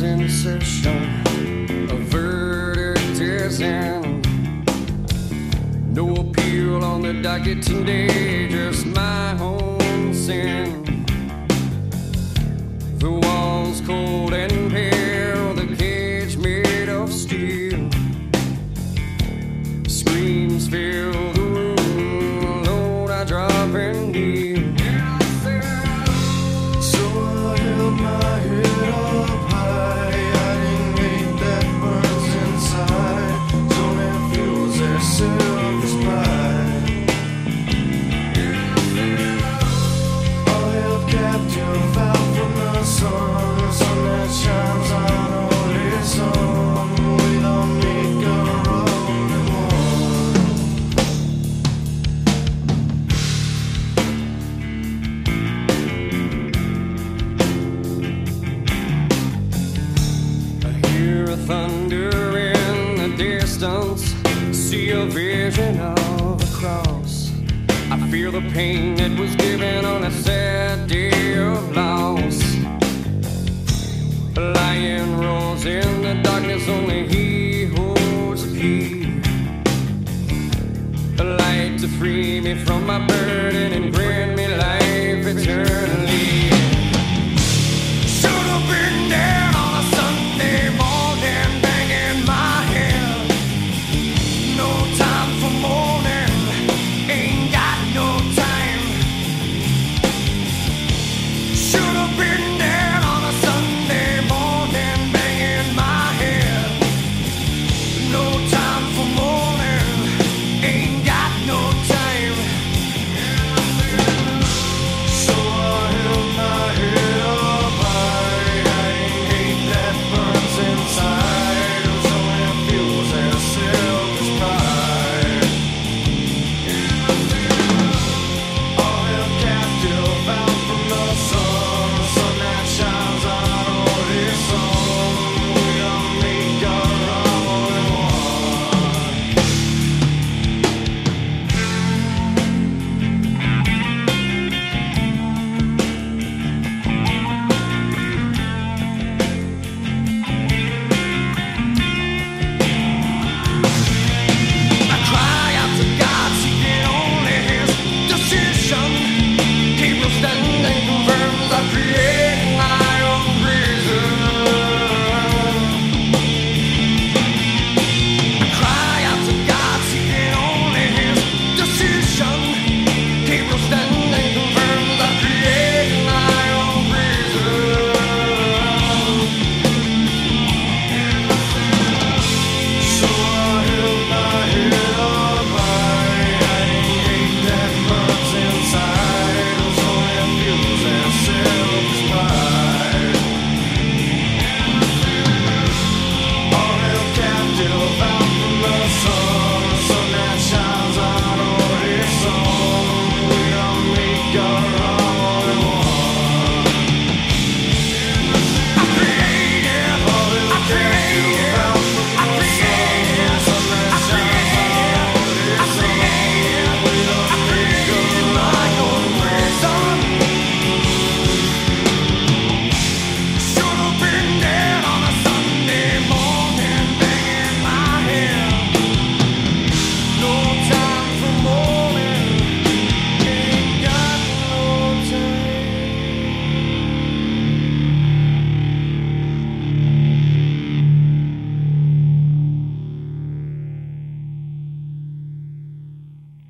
session. A verdict is in. No appeal on the docket today, just my own sin. Distance, see a vision of a cross. I feel the pain that was given on a sad day of loss. A lion roars in the darkness, only he holds the key. A light to free me from my burden and